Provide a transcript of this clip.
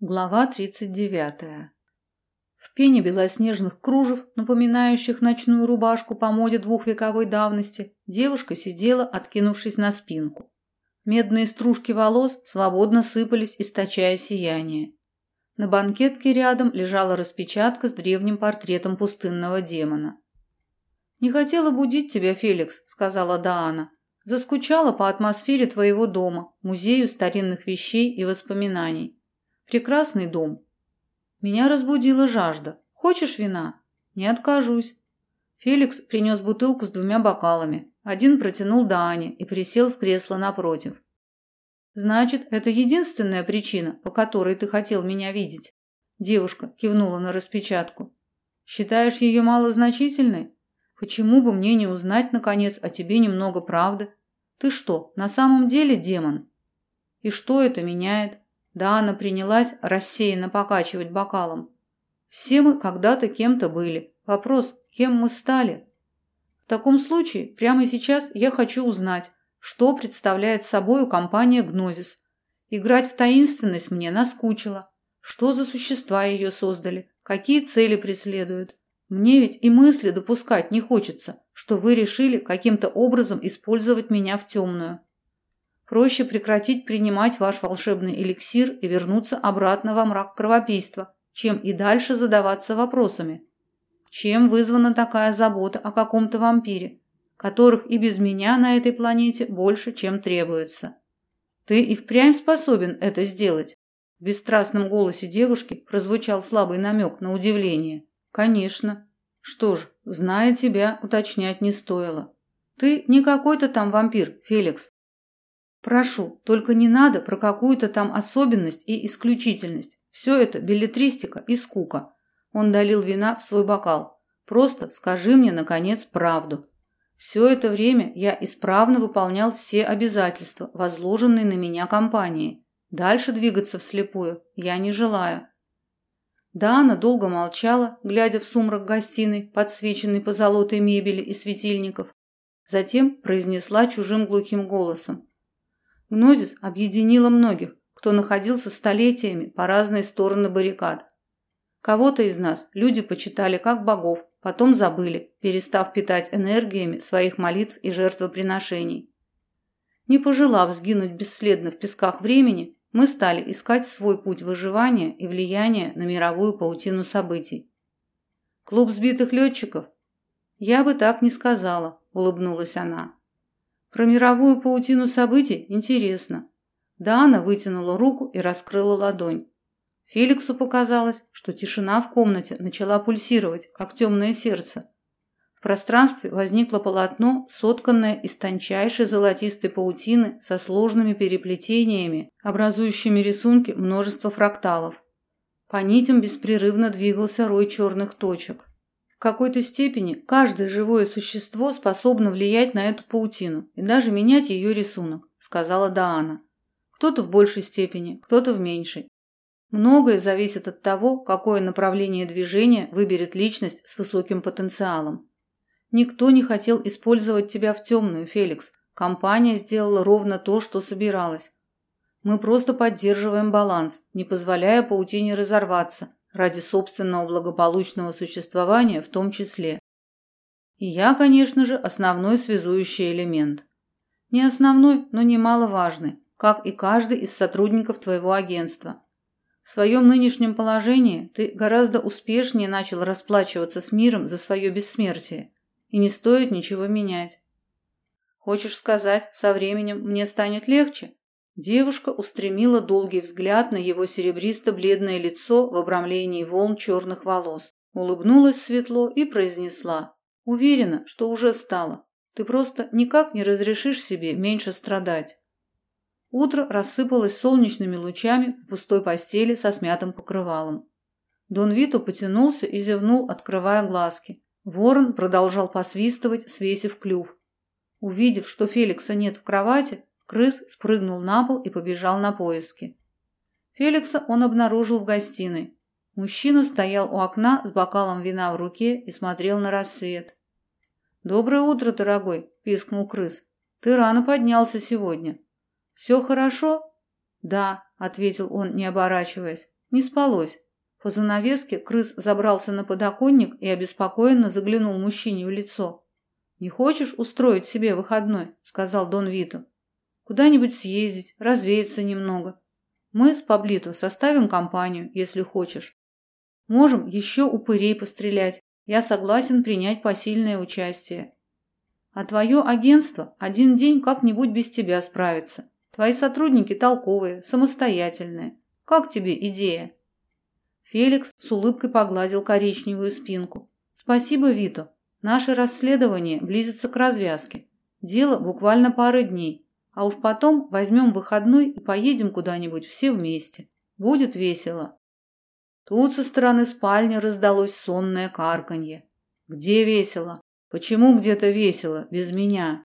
Глава 39. В пене белоснежных кружев, напоминающих ночную рубашку по моде двухвековой давности, девушка сидела, откинувшись на спинку. Медные стружки волос свободно сыпались, источая сияние. На банкетке рядом лежала распечатка с древним портретом пустынного демона. «Не хотела будить тебя, Феликс», — сказала Даана. «Заскучала по атмосфере твоего дома, музею старинных вещей и воспоминаний. Прекрасный дом. Меня разбудила жажда. Хочешь вина? Не откажусь. Феликс принес бутылку с двумя бокалами. Один протянул Дане и присел в кресло напротив. Значит, это единственная причина, по которой ты хотел меня видеть. Девушка кивнула на распечатку. Считаешь ее малозначительной? Почему бы мне не узнать наконец о тебе немного правды? Ты что, на самом деле демон? И что это меняет? Да, она принялась рассеянно покачивать бокалом. Все мы когда-то кем-то были. Вопрос, кем мы стали? В таком случае, прямо сейчас я хочу узнать, что представляет собой компания Гнозис. Играть в таинственность мне наскучило. Что за существа ее создали? Какие цели преследуют? Мне ведь и мысли допускать не хочется, что вы решили каким-то образом использовать меня в темную. Проще прекратить принимать ваш волшебный эликсир и вернуться обратно во мрак кровопийства, чем и дальше задаваться вопросами. Чем вызвана такая забота о каком-то вампире, которых и без меня на этой планете больше, чем требуется? Ты и впрямь способен это сделать? В бесстрастном голосе девушки прозвучал слабый намек на удивление. Конечно. Что ж, зная тебя, уточнять не стоило. Ты не какой-то там вампир, Феликс. Прошу, только не надо про какую-то там особенность и исключительность. Все это билетристика и скука. Он долил вина в свой бокал. Просто скажи мне, наконец, правду. Все это время я исправно выполнял все обязательства, возложенные на меня компанией. Дальше двигаться вслепую я не желаю. Дана долго молчала, глядя в сумрак гостиной, подсвеченный позолотой мебели и светильников. Затем произнесла чужим глухим голосом. Гнозис объединила многих, кто находился столетиями по разные стороны баррикад. Кого-то из нас люди почитали как богов, потом забыли, перестав питать энергиями своих молитв и жертвоприношений. Не пожелав сгинуть бесследно в песках времени, мы стали искать свой путь выживания и влияния на мировую паутину событий. Клуб сбитых летчиков? Я бы так не сказала, улыбнулась она. Про мировую паутину событий интересно. Дана вытянула руку и раскрыла ладонь. Феликсу показалось, что тишина в комнате начала пульсировать, как темное сердце. В пространстве возникло полотно, сотканное из тончайшей золотистой паутины со сложными переплетениями, образующими рисунки множества фракталов. По нитям беспрерывно двигался рой черных точек. В какой-то степени каждое живое существо способно влиять на эту паутину и даже менять ее рисунок, сказала Даана. Кто-то в большей степени, кто-то в меньшей. Многое зависит от того, какое направление движения выберет личность с высоким потенциалом. Никто не хотел использовать тебя в темную, Феликс. Компания сделала ровно то, что собиралась. Мы просто поддерживаем баланс, не позволяя паутине разорваться, ради собственного благополучного существования в том числе. И я, конечно же, основной связующий элемент. Не основной, но немаловажный, как и каждый из сотрудников твоего агентства. В своем нынешнем положении ты гораздо успешнее начал расплачиваться с миром за свое бессмертие, и не стоит ничего менять. Хочешь сказать, со временем мне станет легче? Девушка устремила долгий взгляд на его серебристо-бледное лицо в обрамлении волн черных волос, улыбнулась светло и произнесла: "Уверена, что уже стало. Ты просто никак не разрешишь себе меньше страдать". Утро рассыпалось солнечными лучами по пустой постели со смятым покрывалом. Дон Вито потянулся и зевнул, открывая глазки. Ворон продолжал посвистывать, свесив клюв. Увидев, что Феликса нет в кровати, Крыс спрыгнул на пол и побежал на поиски. Феликса он обнаружил в гостиной. Мужчина стоял у окна с бокалом вина в руке и смотрел на рассвет. «Доброе утро, дорогой!» – пискнул крыс. «Ты рано поднялся сегодня». «Все хорошо?» «Да», – ответил он, не оборачиваясь. Не спалось. По занавеске крыс забрался на подоконник и обеспокоенно заглянул мужчине в лицо. «Не хочешь устроить себе выходной?» – сказал Дон Вито. «Куда-нибудь съездить, развеяться немного. Мы с Паблито составим компанию, если хочешь. Можем еще упырей пострелять. Я согласен принять посильное участие. А твое агентство один день как-нибудь без тебя справится. Твои сотрудники толковые, самостоятельные. Как тебе идея?» Феликс с улыбкой погладил коричневую спинку. «Спасибо, Вито. Наше расследование близится к развязке. Дело буквально пары дней. А уж потом возьмем выходной и поедем куда-нибудь все вместе. Будет весело». Тут со стороны спальни раздалось сонное карканье. «Где весело? Почему где-то весело? Без меня?»